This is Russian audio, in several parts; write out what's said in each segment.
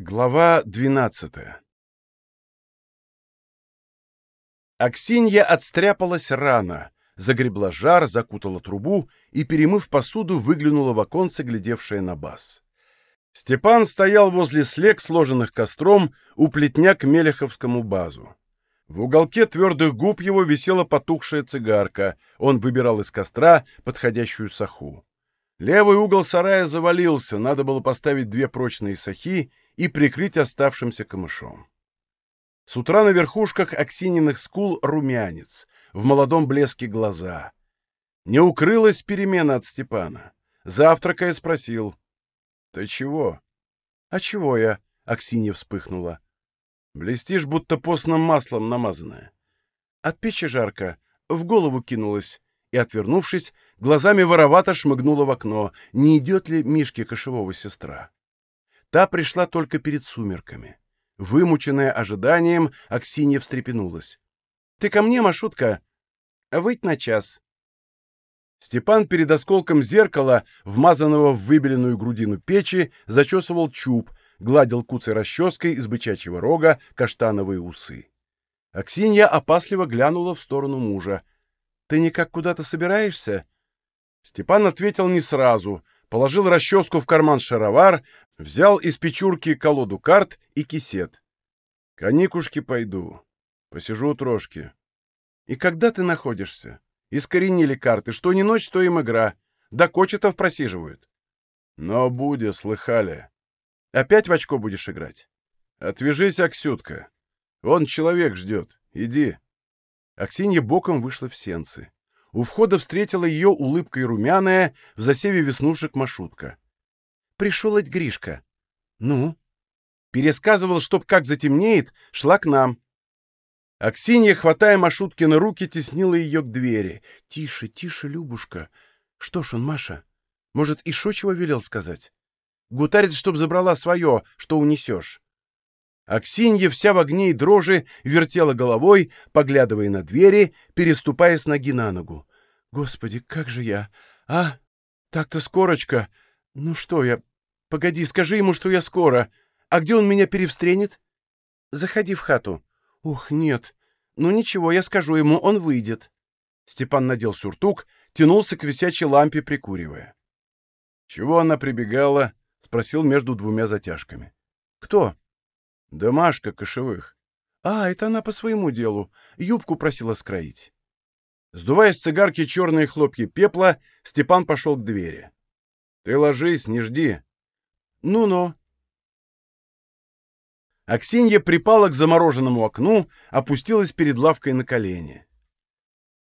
Глава двенадцатая Аксинья отстряпалась рано, загребла жар, закутала трубу и, перемыв посуду, выглянула в оконце, глядевшее на бас. Степан стоял возле слег, сложенных костром, у плетня к Мелеховскому базу. В уголке твердых губ его висела потухшая цигарка, он выбирал из костра подходящую саху. Левый угол сарая завалился, надо было поставить две прочные сахи и прикрыть оставшимся камышом. С утра на верхушках Аксининых скул румянец, в молодом блеске глаза. Не укрылась перемена от Степана. Завтракая спросил. — Ты чего? — А чего я? — Аксинья вспыхнула. — Блестишь, будто постным маслом намазанная. От печи жарко, в голову кинулась и, отвернувшись, глазами воровато шмыгнула в окно, не идет ли Мишке кошевого сестра. Та пришла только перед сумерками. Вымученная ожиданием, Аксинья встрепенулась. — Ты ко мне, Машутка? — Выйдь на час. Степан перед осколком зеркала, вмазанного в выбеленную грудину печи, зачесывал чуб, гладил куцей расческой из бычачьего рога каштановые усы. Аксинья опасливо глянула в сторону мужа. Ты никак куда-то собираешься?» Степан ответил не сразу, положил расческу в карман шаровар, взял из печурки колоду карт и кисет. «Каникушки пойду. Посижу у трошки». «И когда ты находишься?» «Искоренили карты. Что не ночь, то им игра. До кочетов просиживают». «Но буде, слыхали». «Опять в очко будешь играть?» «Отвяжись, Аксютка. Вон человек ждет. Иди». Аксинья боком вышла в сенцы. У входа встретила ее улыбкой румяная, в засеве веснушек Машутка. «Пришел от Гришка». «Ну?» Пересказывал, чтоб как затемнеет, шла к нам. Аксинья, хватая Машутки на руки, теснила ее к двери. «Тише, тише, Любушка. Что ж он, Маша? Может, и шо чего велел сказать? Гутарит, чтоб забрала свое, что унесешь». Аксинья вся в огне и дрожи вертела головой, поглядывая на двери, переступая с ноги на ногу. «Господи, как же я? А? Так-то скорочка. Ну что я? Погоди, скажи ему, что я скоро. А где он меня перевстренет?» «Заходи в хату». «Ух, нет. Ну ничего, я скажу ему, он выйдет». Степан надел сюртук, тянулся к висячей лампе, прикуривая. «Чего она прибегала?» — спросил между двумя затяжками. «Кто?» Да Машка Кошевых. А, это она по своему делу. Юбку просила скроить. Сдувая с цигарки черные хлопья пепла, Степан пошел к двери. Ты ложись, не жди. Ну-ну. Аксинья припала к замороженному окну, опустилась перед лавкой на колени.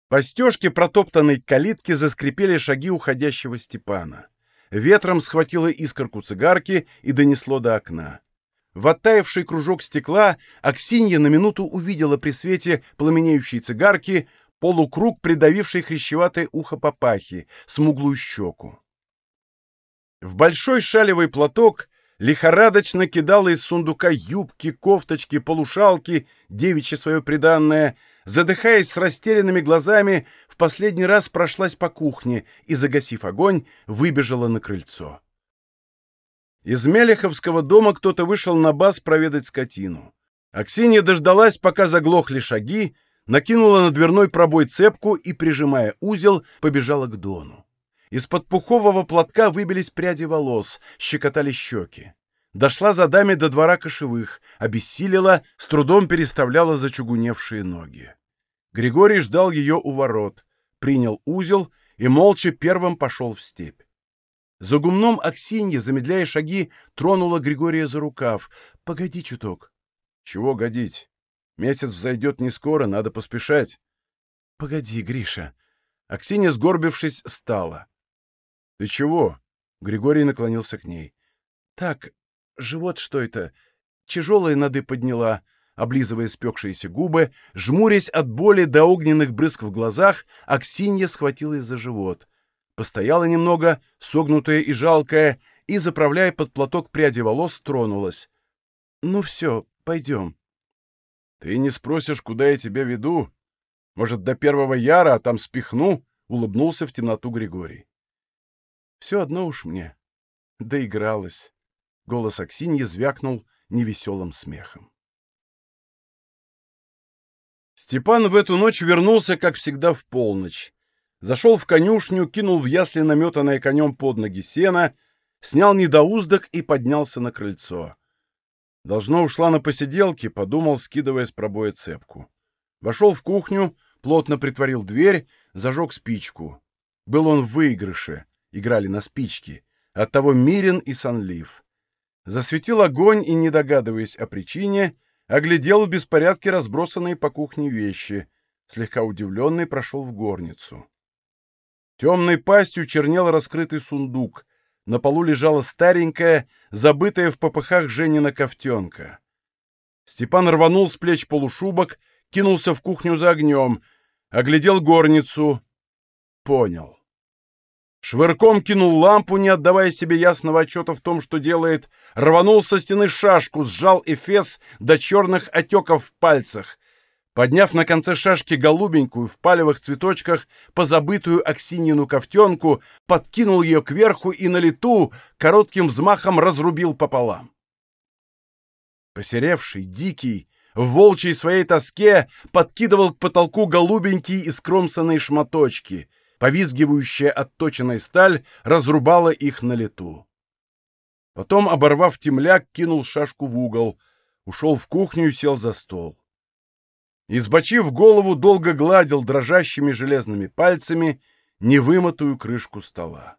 По стежке протоптанной калитки заскрипели шаги уходящего Степана. Ветром схватило искорку цигарки и донесло до окна. В оттаивший кружок стекла Аксинья на минуту увидела при свете пламенеющей цигарки полукруг, придавивший хрящеватое ухо папахи, смуглую щеку. В большой шалевый платок лихорадочно кидала из сундука юбки, кофточки, полушалки, девичье свое приданное, задыхаясь с растерянными глазами, в последний раз прошлась по кухне и, загасив огонь, выбежала на крыльцо. Из Мелеховского дома кто-то вышел на бас проведать скотину. Аксинья дождалась, пока заглохли шаги, накинула на дверной пробой цепку и, прижимая узел, побежала к Дону. Из-под пухового платка выбились пряди волос, щекотали щеки. Дошла за даме до двора кошевых, обессилила, с трудом переставляла зачугуневшие ноги. Григорий ждал ее у ворот, принял узел и молча первым пошел в степь. За гумном Аксинья, замедляя шаги, тронула Григория за рукав. — Погоди чуток. — Чего годить? Месяц взойдет не скоро, надо поспешать. — Погоди, Гриша. Аксинья, сгорбившись, стала. — Ты чего? Григорий наклонился к ней. — Так, живот что это? Тяжелое нады подняла. Облизывая спекшиеся губы, жмурясь от боли до огненных брызг в глазах, Аксинья схватилась за живот — постояла немного, согнутая и жалкая, и, заправляя под платок пряди волос, тронулась. «Ну все, пойдем». «Ты не спросишь, куда я тебя веду? Может, до первого яра, а там спихну?» — улыбнулся в темноту Григорий. «Все одно уж мне. Доигралась. Голос Аксиньи звякнул невеселым смехом. Степан в эту ночь вернулся, как всегда, в полночь. Зашел в конюшню, кинул в ясли наметанное конем под ноги сена, снял недоуздок и поднялся на крыльцо. Должно ушла на посиделки, подумал, скидывая с пробоя цепку. Вошел в кухню, плотно притворил дверь, зажег спичку. Был он в выигрыше, играли на спичке, оттого мирен и сонлив. Засветил огонь и, не догадываясь о причине, оглядел в беспорядке разбросанные по кухне вещи. Слегка удивленный прошел в горницу. Темной пастью чернел раскрытый сундук. На полу лежала старенькая, забытая в попыхах Женина ковтенка. Степан рванул с плеч полушубок, кинулся в кухню за огнем, оглядел горницу. Понял. Швырком кинул лампу, не отдавая себе ясного отчета в том, что делает, рванул со стены шашку, сжал эфес до черных отеков в пальцах. Подняв на конце шашки голубенькую в палевых цветочках позабытую Аксинину ковтенку, подкинул ее кверху и на лету коротким взмахом разрубил пополам. Посеревший, дикий, в волчьей своей тоске подкидывал к потолку голубенькие и скромсанные шматочки — Повизгивающая отточенная сталь разрубала их на лету. Потом, оборвав темляк, кинул шашку в угол, ушел в кухню и сел за стол. Избочив голову, долго гладил дрожащими железными пальцами невымытую крышку стола.